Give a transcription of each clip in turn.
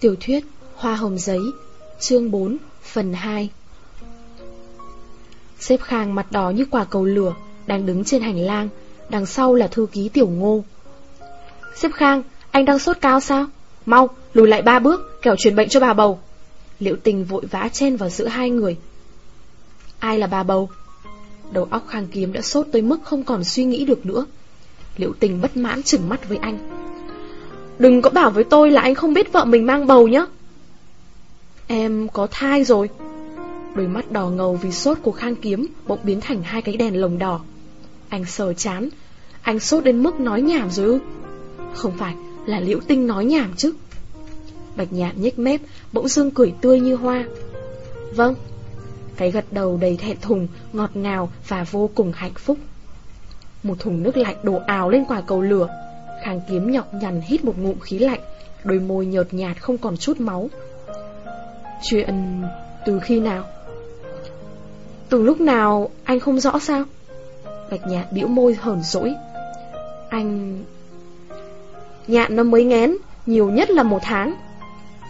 Tiểu thuyết Hoa hồng giấy, Chương 4 Phần 2 Xếp khang mặt đỏ như quả cầu lửa Đang đứng trên hành lang, Đằng sau là thư ký tiểu ngô. Xếp khang, Anh đang sốt cao sao? Mau, lùi lại ba bước, Kẻo truyền bệnh cho bà bầu. Liệu tình vội vã chen vào giữa hai người. Ai là bà bầu? Đầu óc khang kiếm đã sốt tới mức không còn suy nghĩ được nữa. Liệu tình bất mãn chừng mắt với anh. Đừng có bảo với tôi là anh không biết vợ mình mang bầu nhé Em có thai rồi. Đôi mắt đỏ ngầu vì sốt của khang kiếm Bỗng biến thành hai cái đèn lồng đỏ. Anh sờ chán. Anh sốt đến mức nói nhảm rồi ư? Không phải, là liễu tinh nói nhảm chứ. Bạch nhạn nhếch mép, Bỗng dưng cười tươi như hoa. Vâng. Cái gật đầu đầy thẹn thùng, Ngọt ngào và vô cùng hạnh phúc. Một thùng nước lạnh đổ ào lên quả cầu lửa. Khang kiếm nhọc nhằn hít một ngụm khí lạnh Đôi môi nhợt nhạt không còn chút máu. Chuyện từ khi nào? Từ lúc nào anh không rõ sao? Bạch nhạn bĩu môi hờn dỗi. Anh... Nhạn nó mới ngén Nhiều nhất là một tháng.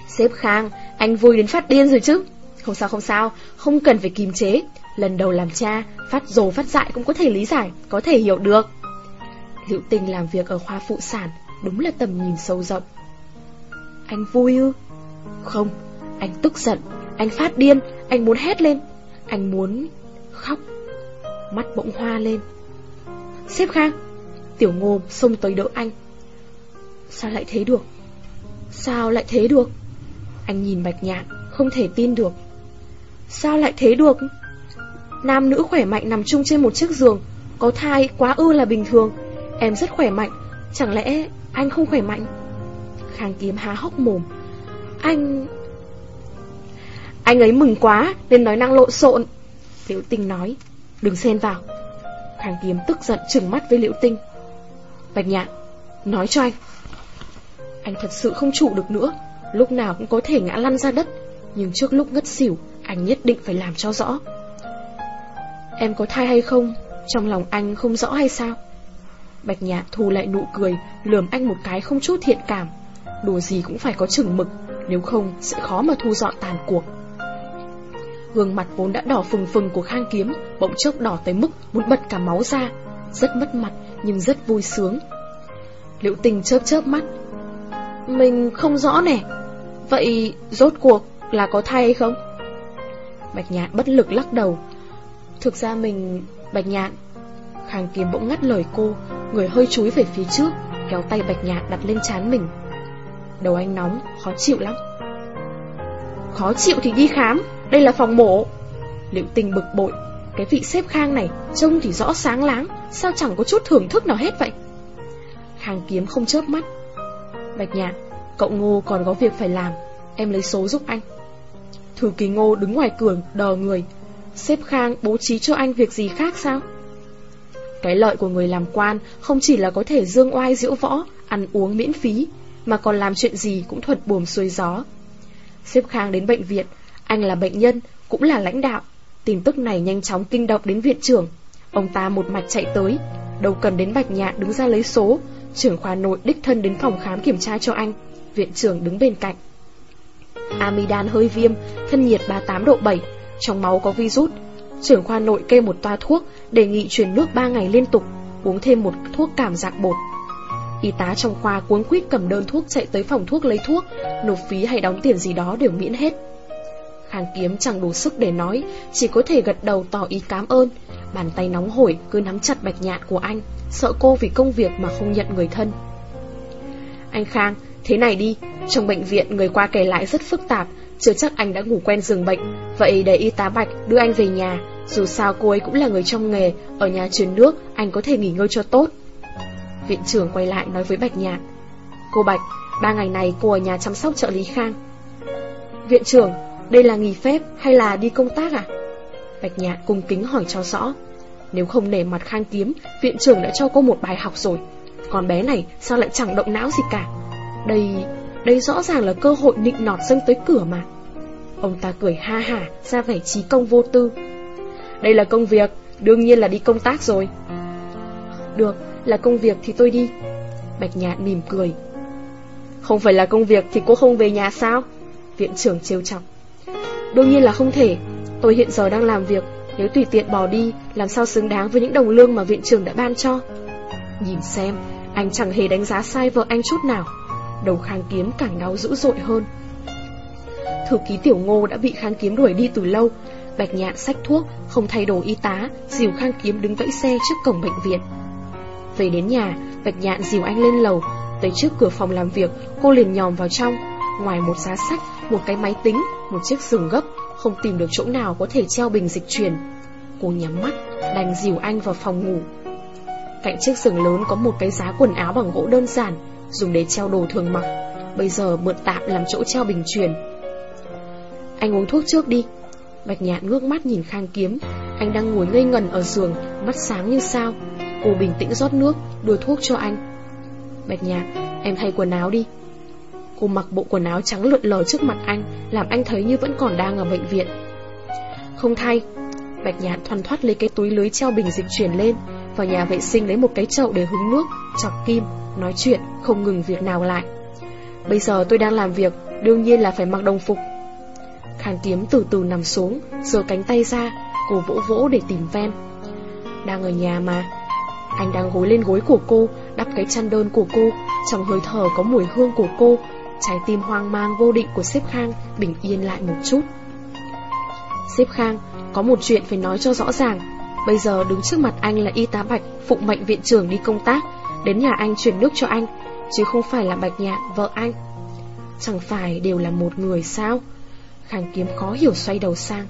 Sếp Khang, anh vui đến phát điên rồi chứ? Không sao không sao, không cần phải kìm chế. Lần đầu làm cha, phát dồ phát dại cũng có thể lý giải, có thể hiểu được. Liệu tình làm việc ở khoa phụ sản Đúng là tầm nhìn sâu rộng. Anh vui ư? Không, anh tức giận Anh phát điên, anh muốn hét lên Anh muốn khóc Mắt bỗng hoa lên. Sếp Khang Tiểu ngô xông tới đỡ anh. Sao lại thế được? Sao lại thế được? Anh nhìn bạch nhạn Không thể tin được. Sao lại thế được? Nam nữ khỏe mạnh nằm chung trên một chiếc giường Có thai quá ư là bình thường. Em rất khỏe mạnh. Chẳng lẽ anh không khỏe mạnh? Khang kiếm há hốc mồm. Anh... Anh ấy mừng quá Nên nói năng lộn xộn. Liễu tinh nói Đừng xen vào. Khang kiếm tức giận trừng mắt với liễu tinh. Bạch nhạn, Nói cho anh. Anh thật sự không chủ được nữa, Lúc nào cũng có thể ngã lăn ra đất, Nhưng trước lúc ngất xỉu, Anh nhất định phải làm cho rõ. Em có thai hay không? Trong lòng anh không rõ hay sao? Bạch nhạn thu lại nụ cười, Lườm anh một cái không chút thiện cảm. Đùa gì cũng phải có chừng mực, Nếu không sẽ khó mà thu dọn tàn cuộc. Gương mặt vốn đã đỏ phừng phừng của khang kiếm, Bỗng chốc đỏ tới mức muốn bật cả máu ra, Rất mất mặt nhưng rất vui sướng. Liễu tình chớp chớp mắt. Mình không rõ nè, Vậy rốt cuộc là có thai hay không? Bạch nhạn bất lực lắc đầu. Thực ra mình... Bạch nhạn Khang kiếm bỗng ngắt lời cô Người hơi chúi về phía trước Kéo tay bạch nhạn đặt lên chán mình. Đầu anh nóng, khó chịu lắm. Khó chịu thì đi khám Đây là phòng mổ. Liệu tình bực bội Cái vị xếp khang này Trông thì rõ sáng láng Sao chẳng có chút thưởng thức nào hết vậy? Khang kiếm không chớp mắt. Bạch nhạn Cậu ngô còn có việc phải làm Em lấy số giúp anh. Thư ký ngô đứng ngoài cửa đờ người. Xếp khang bố trí cho anh việc gì khác sao? Cái lợi của người làm quan không chỉ là có thể dương oai diễu võ, ăn uống miễn phí, mà còn làm chuyện gì cũng thuật buồm xuôi gió. Xếp Khang đến bệnh viện, anh là bệnh nhân, cũng là lãnh đạo. Tin tức này nhanh chóng kinh động đến viện trưởng. Ông ta một mạch chạy tới, đâu cần đến Bạch Nhạn đứng ra lấy số, trưởng khoa nội đích thân đến phòng khám kiểm tra cho anh. Viện trưởng đứng bên cạnh. Amidan hơi viêm, thân nhiệt 38 độ 7, trong máu có virus, Trưởng khoa nội kê một toa thuốc, đề nghị truyền nước 3 ngày liên tục, uống thêm một thuốc cảm dạng bột. Y tá trong khoa cuống quýt cầm đơn thuốc chạy tới phòng thuốc lấy thuốc, nộp phí hay đóng tiền gì đó đều miễn hết. Khang kiếm chẳng đủ sức để nói, chỉ có thể gật đầu tỏ ý cảm ơn. Bàn tay nóng hổi cứ nắm chặt bạch nhạn của anh, sợ cô vì công việc mà không nhận người thân. Anh Khang, thế này đi, trong bệnh viện người qua kể lại rất phức tạp, chưa chắc anh đã ngủ quen giường bệnh Vậy để y tá Bạch đưa anh về nhà, Dù sao cô ấy cũng là người trong nghề, Ở nhà truyền nước, anh có thể nghỉ ngơi cho tốt. Viện trưởng quay lại nói với Bạch Nhạn. Cô Bạch, Ba ngày này cô ở nhà chăm sóc trợ lý Khang. Viện trưởng, Đây là nghỉ phép hay là đi công tác à? Bạch Nhạn cung kính hỏi cho rõ. Nếu không nể mặt Khang kiếm, Viện trưởng đã cho cô một bài học rồi. Còn bé này sao lại chẳng động não gì cả? Đây đây rõ ràng là cơ hội nịnh nọt dâng tới cửa mà. Ông ta cười ha hả ra vẻ trí công vô tư Đây là công việc Đương nhiên là đi công tác rồi Được, là công việc thì tôi đi Bạch Nhạn mỉm cười Không phải là công việc thì cô không về nhà sao? Viện trưởng trêu chọc. Đương nhiên là không thể. Tôi hiện giờ đang làm việc, nếu tùy tiện bỏ đi, làm sao xứng đáng với những đồng lương mà viện trưởng đã ban cho. Nhìn xem, anh chẳng hề đánh giá sai vợ anh chút nào. Đầu khang kiếm càng đau dữ dội hơn. Thư ký tiểu ngô đã bị khang kiếm đuổi đi từ lâu. Bạch nhạn sách thuốc, không thay đồ y tá, dìu khang kiếm đứng vẫy xe trước cổng bệnh viện. Về đến nhà, Bạch nhạn dìu anh lên lầu, tới trước cửa phòng làm việc, cô liền nhòm vào trong. Ngoài một giá sách, một cái máy tính, một chiếc giường gấp, không tìm được chỗ nào có thể treo bình dịch truyền. Cô nhắm mắt, đành dìu anh vào phòng ngủ. Cạnh chiếc giường lớn có một cái giá quần áo bằng gỗ đơn giản, dùng để treo đồ thường mặc. Bây giờ mượn tạm làm chỗ treo bình truyền. Anh uống thuốc trước đi. Bạch nhạn ngước mắt nhìn Khang Kiếm, anh đang ngồi ngây ngần ở giường, mắt sáng như sao. Cô bình tĩnh rót nước, đưa thuốc cho anh. Bạch nhạn, em thay quần áo đi. Cô mặc bộ quần áo trắng lượn lờ trước mặt anh, làm anh thấy như vẫn còn đang ở bệnh viện. Không thay. Bạch nhạn thoăn thoát lấy cái túi lưới treo bình dịch chuyển lên, vào nhà vệ sinh lấy một cái chậu để hứng nước, chọc kim, nói chuyện, không ngừng việc nào lại. Bây giờ tôi đang làm việc, đương nhiên là phải mặc đồng phục. Khang kiếm từ từ nằm xuống, giơ cánh tay ra, cô vỗ vỗ để tìm ven. Đang ở nhà mà. Anh đang gối lên gối của cô, đắp cái chăn đơn của cô, trong hơi thở có mùi hương của cô, trái tim hoang mang vô định của sếp Khang bình yên lại một chút. Sếp Khang, có một chuyện phải nói cho rõ ràng. Bây giờ đứng trước mặt anh là y tá Bạch, phụng mệnh viện trưởng đi công tác, đến nhà anh chuyển nước cho anh, chứ không phải là Bạch Nhạn, vợ anh. Chẳng phải đều là một người sao? Khang kiếm khó hiểu xoay đầu sang.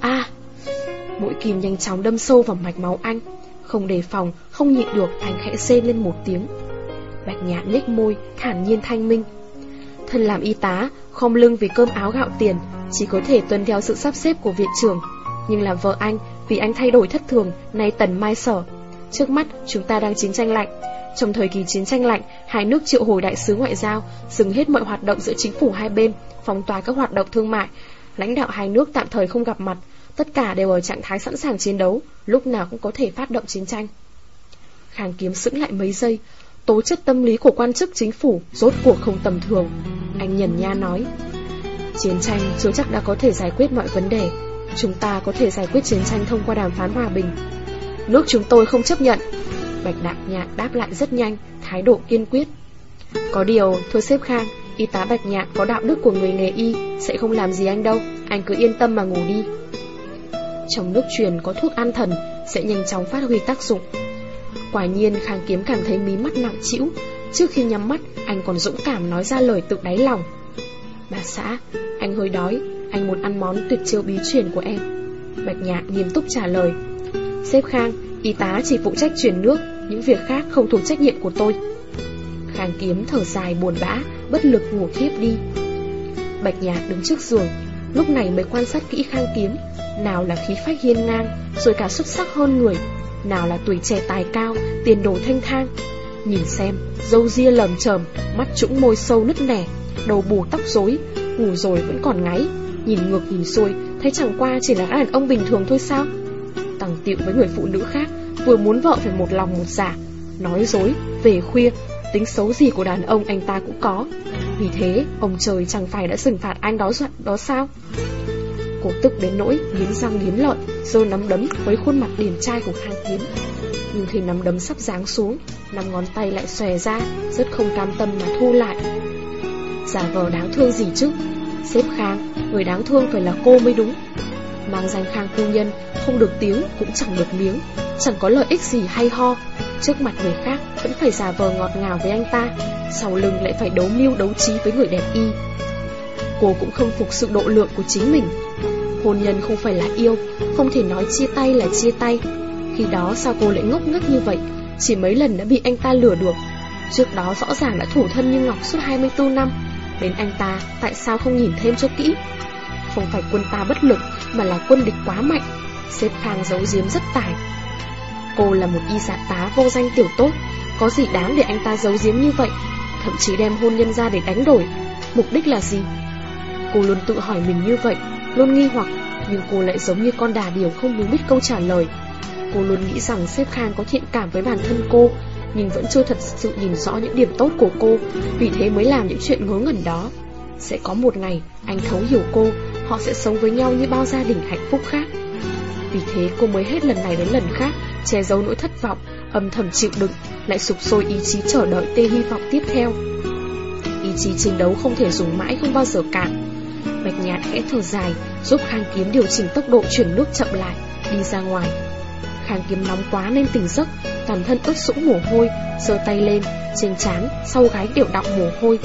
a mũi kim nhanh chóng đâm sâu vào mạch máu anh. Không đề phòng, không nhịn được, anh khẽ xê lên một tiếng. Bạch nhạn nhếch môi, thản nhiên thanh minh. Thân làm y tá, không lưng vì cơm áo gạo tiền, chỉ có thể tuân theo sự sắp xếp của viện trưởng. Nhưng làm vợ anh, vì anh thay đổi thất thường, nay tần mai sở. Trước mắt, chúng ta đang chiến tranh lạnh. Trong thời kỳ chiến tranh lạnh, hai nước triệu hồi đại sứ ngoại giao, dừng hết mọi hoạt động giữa chính phủ hai bên, phong tỏa các hoạt động thương mại. Lãnh đạo hai nước tạm thời không gặp mặt, tất cả đều ở trạng thái sẵn sàng chiến đấu, lúc nào cũng có thể phát động chiến tranh. Khang kiếm sững lại mấy giây, tố chất tâm lý của quan chức chính phủ rốt cuộc không tầm thường. Anh nhần nha nói, chiến tranh chưa chắc đã có thể giải quyết mọi vấn đề, chúng ta có thể giải quyết chiến tranh thông qua đàm phán hòa bình. Nước chúng tôi không chấp nhận. Bạch Đạc Nhạn đáp lại rất nhanh, thái độ kiên quyết. Có điều, thưa sếp Khang, y tá Bạch Nhạn có đạo đức của người nghề y, sẽ không làm gì anh đâu, anh cứ yên tâm mà ngủ đi. Trong nước truyền có thuốc an thần, sẽ nhanh chóng phát huy tác dụng. Quả nhiên Khang Kiếm cảm thấy mí mắt nặng chịu, trước khi nhắm mắt, anh còn dũng cảm nói ra lời tự đáy lòng. Bà xã, anh hơi đói, anh muốn ăn món tuyệt chiêu bí truyền của em. Bạch Nhạn nghiêm túc trả lời. Sếp Khang, y tá chỉ phụ trách truyền nước, những việc khác không thuộc trách nhiệm của tôi. Khang Kiếm thở dài buồn bã, bất lực ngủ thiếp đi. Bạch nhạc đứng trước giường, lúc này mới quan sát kỹ Khang Kiếm, nào là khí phách hiên ngang, rồi cả xuất sắc hơn người, nào là tuổi trẻ tài cao, tiền đồ thanh thang. Nhìn xem, dâu ria lầm chởm, mắt trũng môi sâu nứt nẻ, đầu bù tóc rối, ngủ rồi vẫn còn ngáy, nhìn ngược nhìn xuôi, thấy chẳng qua chỉ là đàn ông bình thường thôi sao? Tằng tiệu với người phụ nữ khác, vừa muốn vợ phải một lòng một giả, dạ, nói dối, về khuya, tính xấu gì của đàn ông anh ta cũng có. Vì thế, ông trời chẳng phải đã xử phạt anh đó đó sao? Cô tức đến nỗi nghiến răng nghiến lợi, rồi nắm đấm với khuôn mặt điển trai của Khang Kiếm. Nhưng khi nắm đấm sắp giáng xuống, năm ngón tay lại xòe ra, rất không cam tâm mà thu lại. Giả vờ đáng thương gì chứ? Xếp Khang, người đáng thương phải là cô mới đúng. Mang danh Khang phu nhân, không được tiếng cũng chẳng được miếng, chẳng có lợi ích gì hay ho. Trước mặt người khác vẫn phải giả vờ ngọt ngào với anh ta, sau lưng lại phải đấu mưu đấu trí với người đẹp y. Cô cũng không phục sự độ lượng của chính mình, Hôn nhân không phải là yêu Không thể nói chia tay là chia tay. Khi đó sao cô lại ngốc ngất như vậy? Chỉ mấy lần đã bị anh ta lừa được. Trước đó rõ ràng đã thủ thân như Ngọc suốt 24 năm. Đến anh ta tại sao không nhìn thêm cho kỹ? Không phải quân ta bất lực mà là quân địch quá mạnh Xếp khang giấu giếm rất tài. Cô là một y giả tá vô danh tiểu tốt Có gì đáng để anh ta giấu giếm như vậy Thậm chí đem hôn nhân ra để đánh đổi. Mục đích là gì? Cô luôn tự hỏi mình như vậy Luôn nghi hoặc Nhưng cô lại giống như con đà điểu không muốn biết câu trả lời. Cô luôn nghĩ rằng sếp Khang có thiện cảm với bản thân cô nhưng vẫn chưa thật sự nhìn rõ những điểm tốt của cô, vì thế mới làm những chuyện ngớ ngẩn đó. Sẽ có một ngày, anh thấu hiểu cô, họ sẽ sống với nhau như bao gia đình hạnh phúc khác. Vì thế cô mới hết lần này đến lần khác, che giấu nỗi thất vọng, âm thầm chịu đựng, lại sụp sôi ý chí chờ đợi tê hy vọng tiếp theo. Ý chí chiến đấu không thể dùng mãi không bao giờ cạn. Bạch nhạt khẽ thở dài, giúp Khang Kiếm điều chỉnh tốc độ chuyển nước chậm lại, đi ra ngoài. Khang Kiếm nóng quá nên tỉnh giấc, toàn thân ướt sũng mồ hôi, giơ tay lên, trên trán, sau gái đều đọng mồ hôi.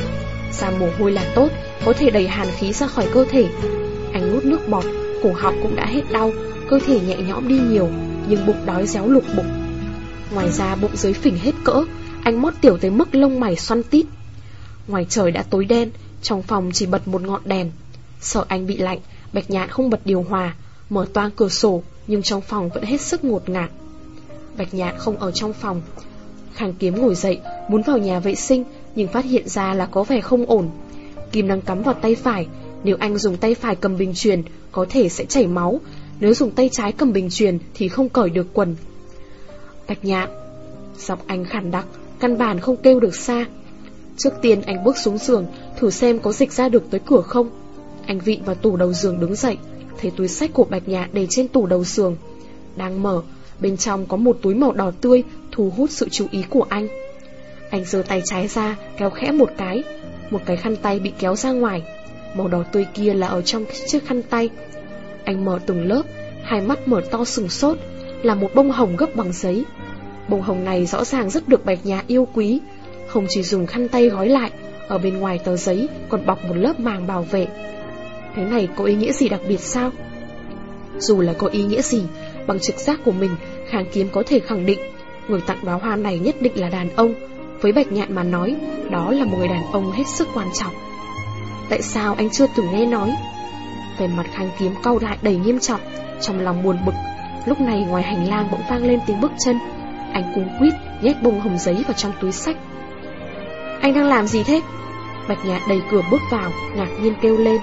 Ra mồ hôi là tốt, có thể đẩy hàn khí ra khỏi cơ thể. Anh nuốt nước bọt, cổ họng cũng đã hết đau, cơ thể nhẹ nhõm đi nhiều, nhưng bụng đói réo lục bụng. Ngoài ra bụng dưới phình hết cỡ, anh mót tiểu tới mức lông mày xoăn tít. Ngoài trời đã tối đen, trong phòng chỉ bật một ngọn đèn. Sợ anh bị lạnh, Bạch Nhạn không bật điều hòa, mở toang cửa sổ, nhưng trong phòng vẫn hết sức ngột ngạt. Bạch Nhạn không ở trong phòng. Khang Kiếm ngồi dậy, muốn vào nhà vệ sinh, nhưng phát hiện ra là có vẻ không ổn. Kim đang cắm vào tay phải, nếu anh dùng tay phải cầm bình truyền, có thể sẽ chảy máu, nếu dùng tay trái cầm bình truyền thì không cởi được quần. Bạch Nhạn, giọng anh khàn đặc, căn bản không kêu được xa. Trước tiên anh bước xuống giường, thử xem có dịch ra được tới cửa không. Anh vịn vào tủ đầu giường đứng dậy, thấy túi sách của Bạch Nhạn để trên tủ đầu giường. Đang mở, bên trong có một túi màu đỏ tươi thu hút sự chú ý của anh. Anh giơ tay trái ra, kéo khẽ một cái, một cái khăn tay bị kéo ra ngoài. Màu đỏ tươi kia là ở trong chiếc khăn tay. Anh mở từng lớp, hai mắt mở to sừng sốt, là một bông hồng gấp bằng giấy. Bông hồng này rõ ràng rất được Bạch nhà yêu quý, không chỉ dùng khăn tay gói lại, ở bên ngoài tờ giấy còn bọc một lớp màng bảo vệ. Thế này có ý nghĩa gì đặc biệt sao? Dù là có ý nghĩa gì, bằng trực giác của mình, Khang Kiếm có thể khẳng định người tặng đóa hoa này nhất định là đàn ông. Với Bạch Nhạn mà nói, đó là một người đàn ông hết sức quan trọng. Tại sao anh chưa từng nghe nói? Về mặt Khang Kiếm cau lại đầy nghiêm trọng, trong lòng buồn bực. Lúc này ngoài hành lang bỗng vang lên tiếng bước chân. Anh cung quýt nhét bông hồng giấy vào trong túi sách. Anh đang làm gì thế? Bạch Nhạn đầy cửa bước vào, ngạc nhiên kêu lên.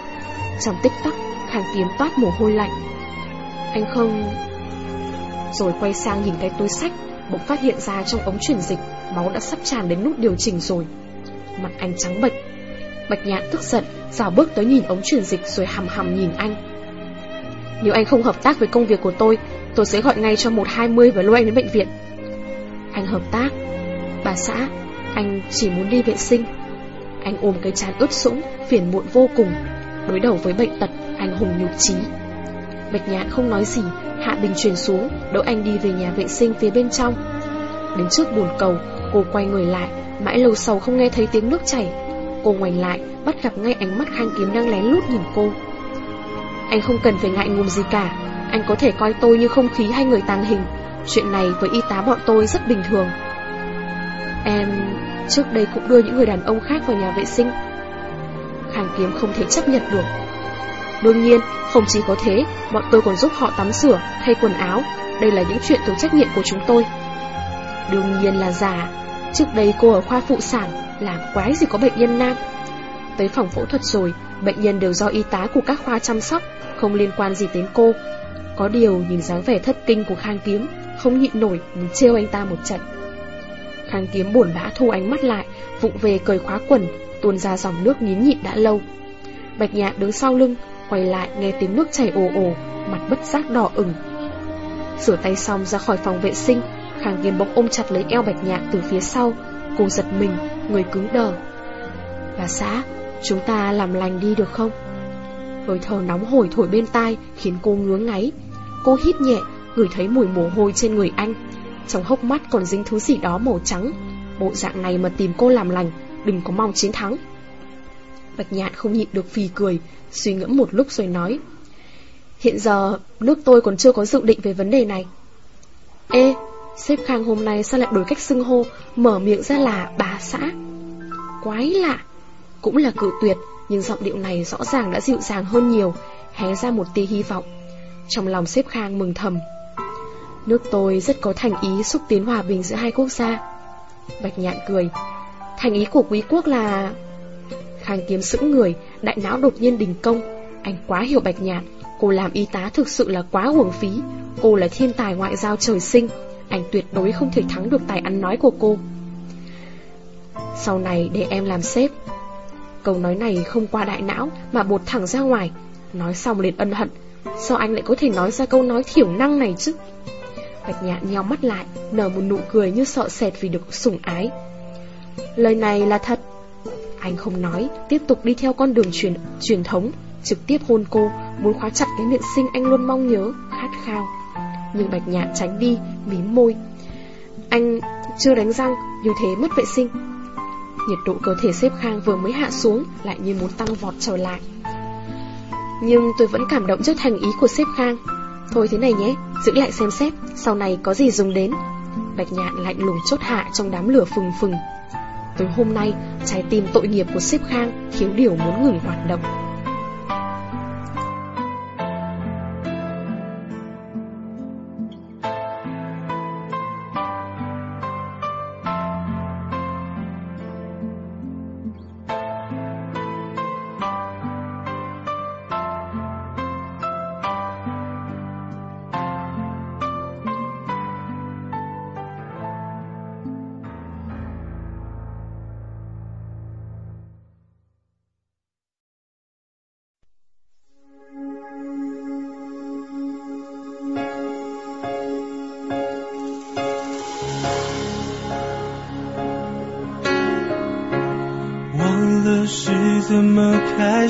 Trong tích tắc, Khang Kiếm toát mồ hôi lạnh. Anh không... Rồi quay sang nhìn cái túi sách, bỗng phát hiện ra trong ống truyền dịch, máu đã sắp tràn đến nút điều chỉnh rồi. Mặt anh trắng bệch. Bạch Nhạn tức giận, dào bước tới nhìn ống truyền dịch rồi hầm hầm nhìn anh. Nếu anh không hợp tác với công việc của tôi, tôi sẽ gọi ngay cho 120 và lôi anh đến bệnh viện. Anh hợp tác. Bà xã, anh chỉ muốn đi vệ sinh. Anh ôm cái chán ướt sũng, phiền muộn vô cùng. Đối đầu với bệnh tật, anh hùng nhục trí. Bạch nhạn không nói gì, hạ bình truyền xuống, đỡ anh đi về nhà vệ sinh phía bên trong. Đến trước bồn cầu, cô quay người lại, mãi lâu sau không nghe thấy tiếng nước chảy. Cô ngoảnh lại, bắt gặp ngay ánh mắt khang kiếm đang lén lút nhìn cô. Anh không cần phải ngại ngùng gì cả, anh có thể coi tôi như không khí hay người tàng hình. Chuyện này với y tá bọn tôi rất bình thường. Em trước đây cũng đưa những người đàn ông khác vào nhà vệ sinh. Khang kiếm không thể chấp nhận được. Đương nhiên, không chỉ có thế, bọn tôi còn giúp họ tắm rửa, thay quần áo. Đây là những chuyện thuộc trách nhiệm của chúng tôi. Đương nhiên là giả. Trước đây cô ở khoa phụ sản, làm quái gì có bệnh nhân nam. Tới phòng phẫu thuật rồi, bệnh nhân đều do y tá của các khoa chăm sóc, không liên quan gì đến cô. Có điều nhìn dáng vẻ thất kinh của Khang Kiếm, không nhịn nổi muốn trêu anh ta một trận. Khang Kiếm buồn bã thu ánh mắt lại, vụng về cởi khóa quần, tuôn ra dòng nước nhín nhịn đã lâu. Bạch Nhạn đứng sau lưng, quay lại nghe tiếng nước chảy ồ ồ, mặt bất giác đỏ ửng. Rửa tay xong ra khỏi phòng vệ sinh, Khang Kiếm bỗng ôm chặt lấy eo Bạch Nhạn từ phía sau, cô giật mình, người cứng đờ. Bà xã, chúng ta làm lành đi được không? Hơi thở nóng hổi thổi bên tai khiến cô ngứa ngáy. Cô hít nhẹ, ngửi thấy mùi mồ hôi trên người anh. Trong hốc mắt còn dính thứ gì đó màu trắng. Bộ dạng này mà tìm cô làm lành, đừng có mong chiến thắng. Bạch nhạn không nhịn được phì cười, suy ngẫm một lúc rồi nói. Hiện giờ, nước tôi còn chưa có dự định về vấn đề này. Ê, sếp Khang hôm nay sao lại đổi cách xưng hô, mở miệng ra là bà xã? Quái lạ, cũng là cự tuyệt, nhưng giọng điệu này rõ ràng đã dịu dàng hơn nhiều, hé ra một tia hy vọng. Trong lòng xếp Khang mừng thầm. Nước tôi rất có thành ý xúc tiến hòa bình giữa hai quốc gia. Bạch nhạn cười. Thành ý của quý quốc là... Khang kiếm sững người, đại não đột nhiên đình công. Anh quá hiểu bạch nhạn, cô làm y tá thực sự là quá uổng phí. Cô là thiên tài ngoại giao trời sinh, anh tuyệt đối không thể thắng được tài ăn nói của cô. Sau này để em làm sếp Câu nói này không qua đại não Mà bột thẳng ra ngoài. Nói xong liền ân hận Sao anh lại có thể nói ra câu nói thiểu năng này chứ? Bạch nhạn nheo mắt lại Nở một nụ cười như sợ sệt vì được sủng ái. Lời này là thật. Anh không nói Tiếp tục đi theo con đường truyền, truyền thống Trực tiếp hôn cô Muốn khóa chặt cái miệng sinh anh luôn mong nhớ Khát khao. Nhưng bạch nhạn tránh đi, Mím môi. Anh chưa đánh răng, Như thế mất vệ sinh. Nhiệt độ cơ thể xếp khang vừa mới hạ xuống, Lại như muốn tăng vọt trở lại. Nhưng tôi vẫn cảm động trước thành ý của xếp Khang. Thôi thế này nhé, Giữ lại xem xét, Sau này có gì dùng đến. Bạch nhạn lạnh lùng chốt hạ trong đám lửa phừng phừng. Tối hôm nay, Trái tim tội nghiệp của xếp Khang Thiếu điều muốn ngừng hoạt động.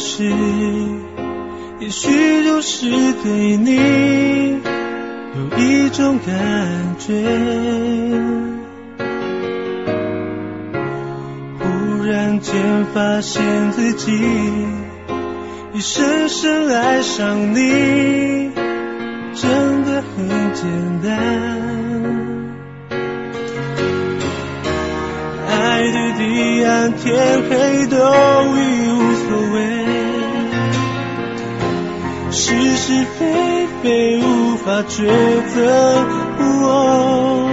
是，也许就是对你有一种感觉，忽然间发现自己已深深爱上你，真的很简单。爱的地暗天黑是非非无法抉择，我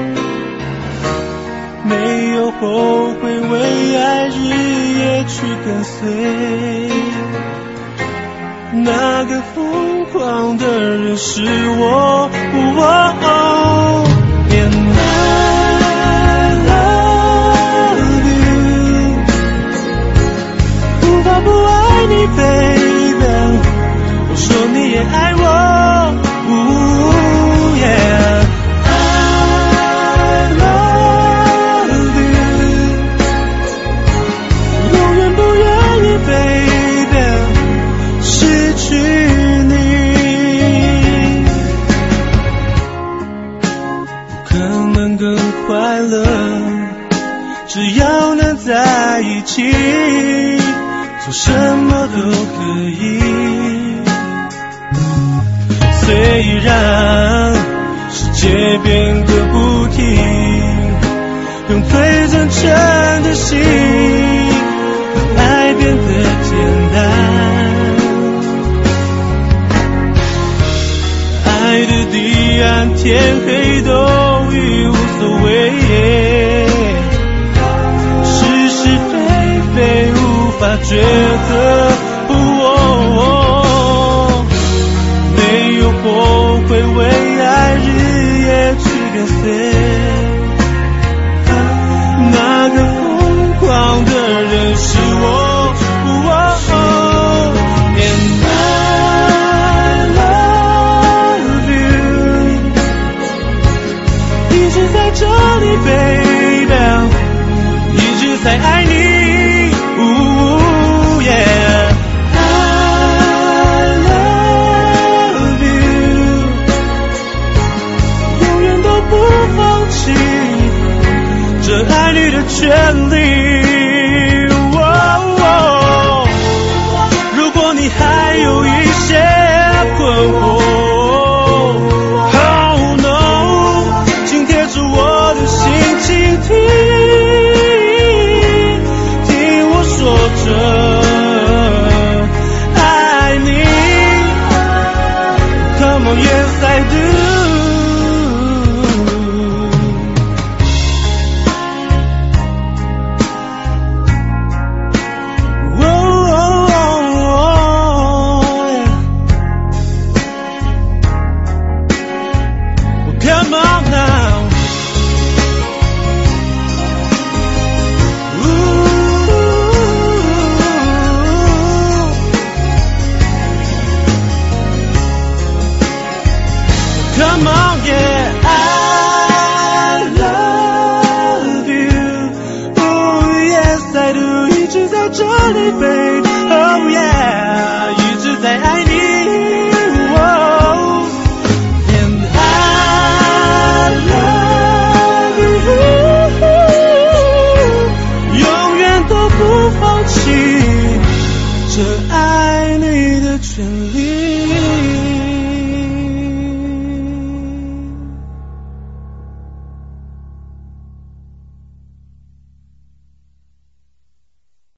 没有后悔，为爱日夜去跟随。那个疯狂的人是我。无法不爱你，baby。你也爱我。呜耶 i love you 永远不愿意 baby 失去你。可能更快乐只要能在一起做什么都可以。然世界变个不停，用最真诚的心，爱变得简单。爱的地暗天黑都已无所谓，是是非非无法抉择。everything